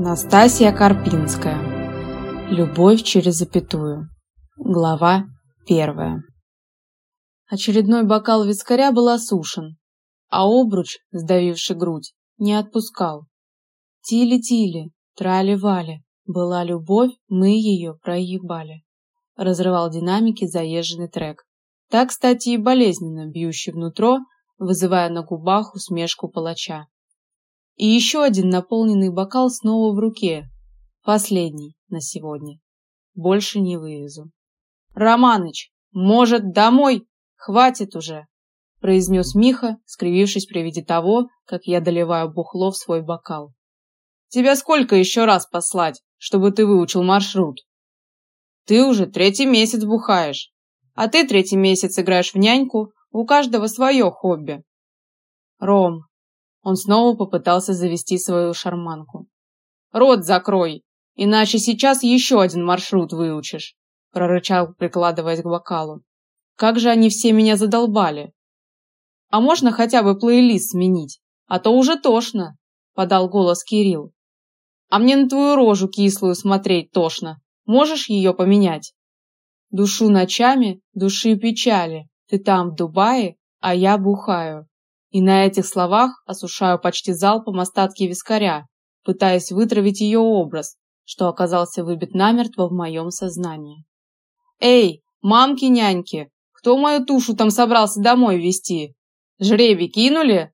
Настасья Карпинская. Любовь через запятую. Глава первая. Очередной бокал вискаря был осушен, а обруч, сдавивший грудь, не отпускал. Тили-тили, трали-вали, была любовь, мы ее проебали. Разрывал динамики заезженный трек. Так, кстати, и болезненно бьющий внутро, вызывая на губах усмешку палача. И еще один наполненный бокал снова в руке. Последний на сегодня. Больше не вывезу. «Романыч, может, домой? Хватит уже!» произнес Миха, скривившись при виде того, как я доливаю бухло в свой бокал. «Тебя сколько еще раз послать, чтобы ты выучил маршрут?» «Ты уже третий месяц бухаешь, а ты третий месяц играешь в няньку, у каждого свое хобби». «Ром, он снова попытался завести свою шарманку. «Рот закрой, иначе сейчас еще один маршрут выучишь», прорычал, прикладываясь к бокалу. «Как же они все меня задолбали!» «А можно хотя бы плейлист сменить, а то уже тошно», подал голос Кирилл. «А мне на твою рожу кислую смотреть тошно. Можешь ее поменять?» «Душу ночами, души печали. Ты там, в Дубае, а я бухаю. И на этих словах осушаю почти залпом остатки вискаря, пытаясь вытравить ее образ, что оказался выбит намертво в моем сознании. «Эй, мамки-няньки, кто мою тушу там собрался домой везти? Жребий кинули?»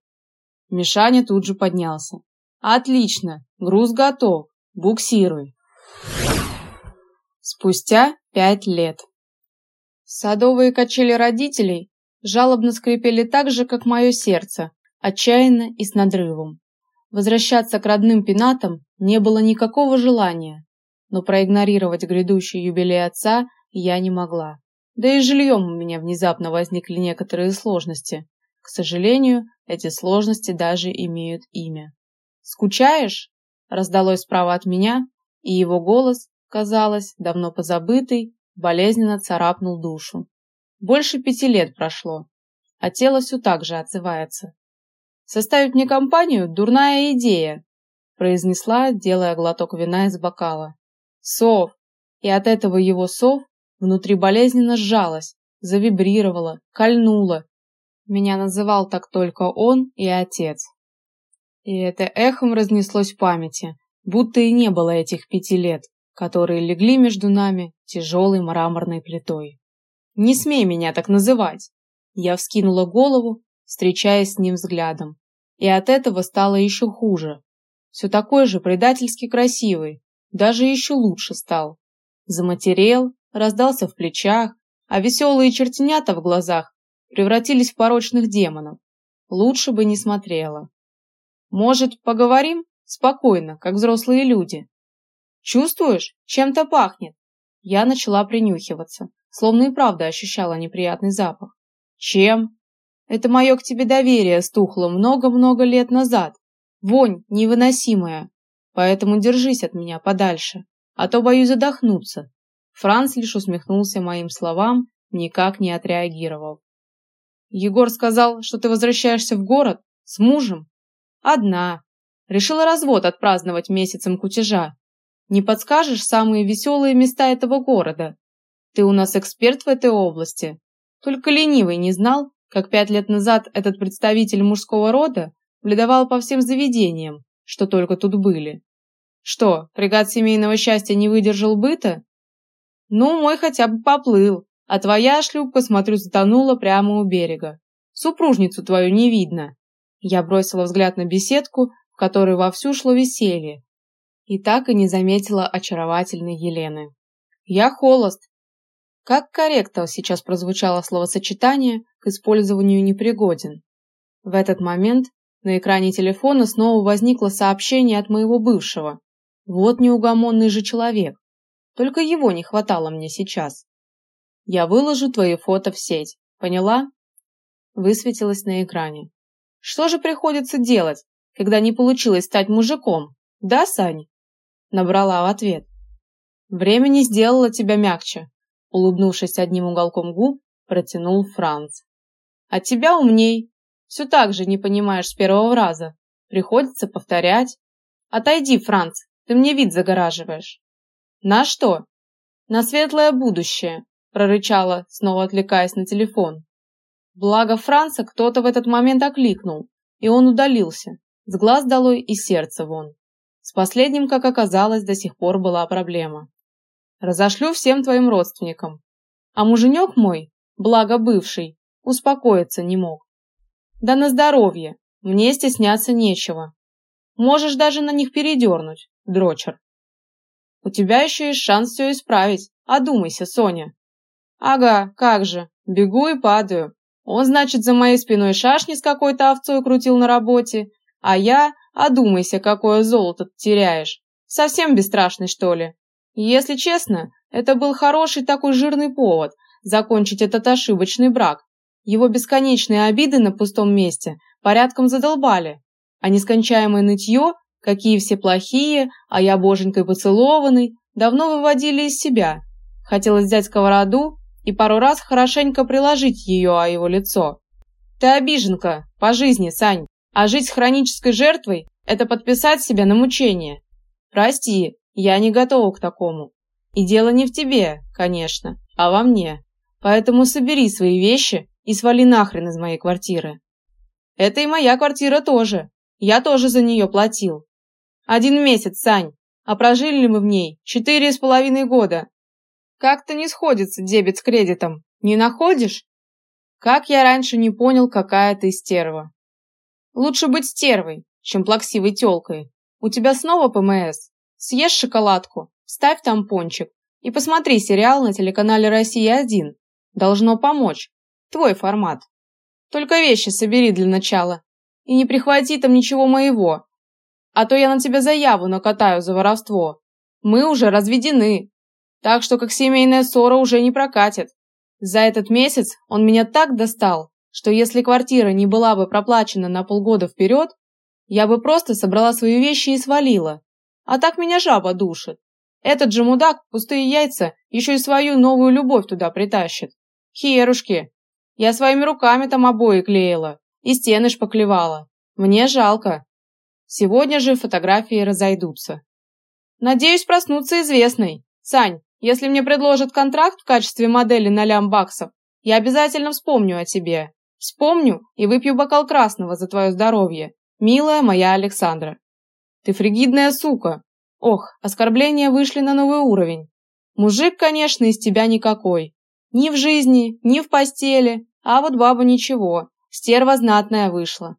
Мишаня тут же поднялся. «Отлично, груз готов, буксируй». Спустя пять лет. Садовые качели родителей жалобно скрипели так же, как мое сердце, отчаянно и с надрывом. Возвращаться к родным пенатам не было никакого желания, но проигнорировать грядущий юбилей отца я не могла. Да и жильем у меня внезапно возникли некоторые сложности. К сожалению, эти сложности даже имеют имя. «Скучаешь?» – раздалось справа от меня, и его голос, казалось, давно позабытый, болезненно царапнул душу. Больше пяти лет прошло, а тело все так же отзывается. «Составить мне компанию – дурная идея», – произнесла, делая глоток вина из бокала. «Сов!» И от этого его сов внутри болезненно сжалось, завибрировало, кольнуло. Меня называл так только он и отец. И это эхом разнеслось в памяти, будто и не было этих пяти лет, которые легли между нами тяжелой мраморной плитой. Не смей меня так называть. Я вскинула голову, встречаясь с ним взглядом. И от этого стало еще хуже. Все такой же предательски красивый, даже еще лучше стал. Заматерел, раздался в плечах, а веселые чертенята в глазах превратились в порочных демонов. Лучше бы не смотрела. Может, поговорим? Спокойно, как взрослые люди. Чувствуешь, чем-то пахнет? Я начала принюхиваться словно и правда ощущала неприятный запах. Чем? Это мое к тебе доверие стухло много-много лет назад. Вонь невыносимая. Поэтому держись от меня подальше, а то боюсь задохнуться. Франц лишь усмехнулся моим словам, никак не отреагировал. Егор сказал, что ты возвращаешься в город с мужем? Одна. Решила развод отпраздновать месяцем кутежа. Не подскажешь самые веселые места этого города? Ты у нас эксперт в этой области. Только ленивый не знал, как пять лет назад этот представитель мужского рода бледовал по всем заведениям, что только тут были. Что, фрегат семейного счастья не выдержал быта? Ну, мой хотя бы поплыл, а твоя шлюпка, смотрю, затонула прямо у берега. Супружницу твою не видно. Я бросила взгляд на беседку, в которой вовсю шло веселье, и так и не заметила очаровательной Елены. Я холост, как корректно сейчас прозвучало словосочетание к использованию непригоден. В этот момент на экране телефона снова возникло сообщение от моего бывшего. Вот неугомонный же человек. Только его не хватало мне сейчас. Я выложу твои фото в сеть. Поняла? Высветилось на экране. Что же приходится делать, когда не получилось стать мужиком? Да, Сань? Набрала в ответ. Время не сделало тебя мягче, улыбнувшись одним уголком губ, протянул Франц. «А тебя умней. Все так же не понимаешь с первого раза. Приходится повторять. Отойди, Франц, Ты мне вид загораживаешь. На что? На светлое будущее, прорычала, снова отвлекаясь на телефон. Благо Франца кто-то в этот момент окликнул, и он удалился, с глаз долой и сердца вон. С последним, как оказалось, до сих пор была проблема. Разошлю всем твоим родственникам. А муженек мой, благо бывший, успокоиться не мог. Да на здоровье, мне стесняться нечего. Можешь даже на них передернуть, дрочер. У тебя еще есть шанс все исправить. Одумайся, Соня. Ага, как же. Бегу и падаю. Он, значит, за моей спиной шашни с какой-то овцой крутил на работе, а я, одумайся, какое золото ты теряешь. Совсем бесстрашный, что ли? Если честно, это был хороший такой жирный повод закончить этот ошибочный брак. Его бесконечные обиды на пустом месте порядком задолбали, а нескончаемое нытье, какие все плохие, а я боженькой поцелованный, давно выводили из себя. Хотелось взять сковороду и пару раз хорошенько приложить ее о его лицо. Ты обиженка, по жизни, Сань. А жить с хронической жертвой – это подписать себя на мучение. Прости, я не готова к такому. И дело не в тебе, конечно, а во мне. Поэтому собери свои вещи и свали нахрен из моей квартиры. Это и моя квартира тоже. Я тоже за нее платил. Один месяц, Сань, а прожили мы в ней четыре с половиной года. Как-то не сходится дебет с кредитом. Не находишь? Как я раньше не понял, какая ты стерва. Лучше быть стервой, чем плаксивой тёлкой. У тебя снова ПМС. Съешь шоколадку, ставь тампончик и посмотри сериал на телеканале «Россия-1». Должно помочь. Твой формат. Только вещи собери для начала. И не прихвати там ничего моего. А то я на тебя заяву накатаю за воровство. Мы уже разведены. Так что как семейная ссора уже не прокатит. За этот месяц он меня так достал, что если квартира не была бы проплачена на полгода вперед, я бы просто собрала свои вещи и свалила. А так меня жаба душит. Этот же мудак пустые яйца еще и свою новую любовь туда притащит. Херушки. Я своими руками там обои клеила и стены шпаклевала. Мне жалко. Сегодня же фотографии разойдутся. Надеюсь проснуться известной. Сань, если мне предложат контракт в качестве модели на лям баксов, я обязательно вспомню о тебе. Вспомню и выпью бокал красного за твое здоровье, милая моя Александра. Ты фригидная сука. Ох, оскорбления вышли на новый уровень. Мужик, конечно, из тебя никакой. Ни в жизни, ни в постели, а вот баба ничего, стерва знатная вышла.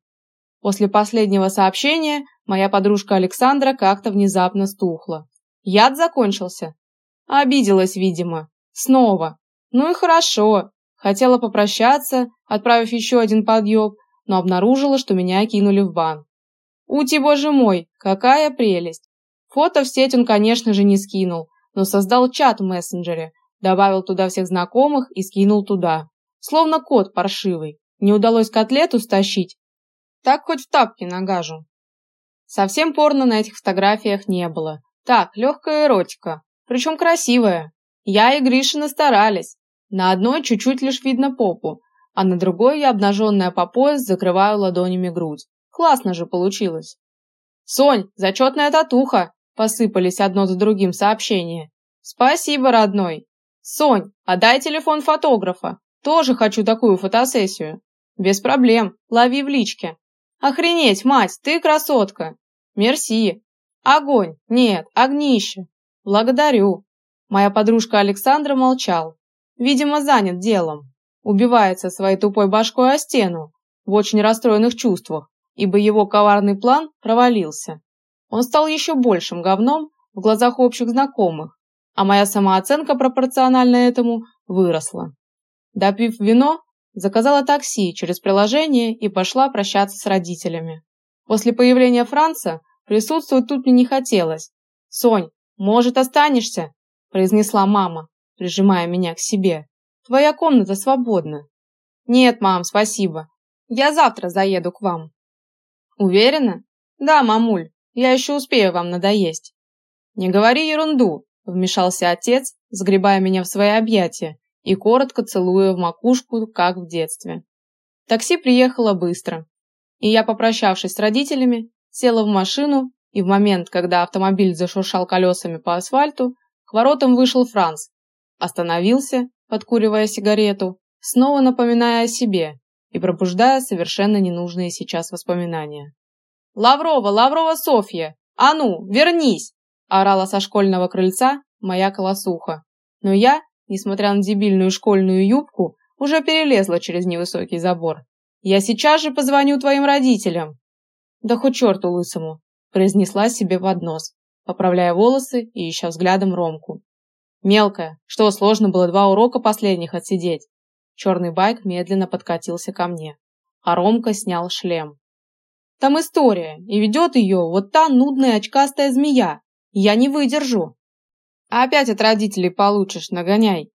После последнего сообщения моя подружка Александра как-то внезапно стухла. Яд закончился. Обиделась, видимо. Снова. Ну и хорошо. Хотела попрощаться, отправив еще один подъеб, но обнаружила, что меня кинули в бан. Ути, боже мой, какая прелесть! Фото в сеть он, конечно же, не скинул, но создал чат в мессенджере, добавил туда всех знакомых и скинул туда. Словно кот паршивый. Не удалось котлету стащить. Так хоть в тапки нагажу. Совсем порно на этих фотографиях не было. Так, легкая эротика. Причем красивая. Я и Гришина старались. На одной чуть-чуть лишь видно попу, а на другой я обнаженная по пояс закрываю ладонями грудь. Классно же получилось. «Сонь, зачетная татуха!» – посыпались одно за другим сообщения. «Спасибо, родной!» «Сонь, отдай телефон фотографа. Тоже хочу такую фотосессию». «Без проблем. Лови в личке». «Охренеть, мать, ты красотка!» «Мерси». «Огонь! Нет, огнище!» «Благодарю». Моя подружка Александра молчал. Видимо, занят делом. Убивается своей тупой башкой о стену, в очень расстроенных чувствах, ибо его коварный план провалился. Он стал еще большим говном в глазах общих знакомых, а моя самооценка пропорционально этому выросла. Допив вино, заказала такси через приложение и пошла прощаться с родителями. После появления Франца присутствовать тут мне не хотелось. «Сонь, может, останешься?» – произнесла мама прижимая меня к себе. «Твоя комната свободна». «Нет, мам, спасибо. Я завтра заеду к вам». «Уверена?» «Да, мамуль, я еще успею вам надоесть». «Не говори ерунду», – вмешался отец, сгребая меня в свои объятия и коротко целуя в макушку, как в детстве. Такси приехало быстро, и я, попрощавшись с родителями, села в машину и в момент, когда автомобиль зашуршал колесами по асфальту, к воротам вышел Франц, остановился, подкуривая сигарету, снова напоминая о себе и пробуждая совершенно ненужные сейчас воспоминания. «Лаврова, Лаврова Софья! А ну, вернись!» орала со школьного крыльца моя колосуха. Но я, несмотря на дебильную школьную юбку, уже перелезла через невысокий забор. «Я сейчас же позвоню твоим родителям!» «Да хоть черту лысому!» произнесла себе под нос, поправляя волосы и ища взглядом Ромку. «Мелкая, что, сложно было два урока последних отсидеть?» Черный байк медленно подкатился ко мне, а Ромка снял шлем. «Там история, и ведет ее вот та нудная очкастая змея. Я не выдержу!» «А опять от родителей получишь, нагоняй!»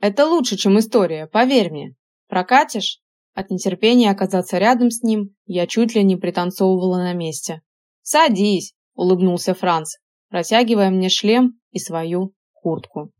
«Это лучше, чем история, поверь мне. Прокатишь?» От нетерпения оказаться рядом с ним я чуть ли не пританцовывала на месте. «Садись!» – улыбнулся Франц, протягивая мне шлем и свою куртку.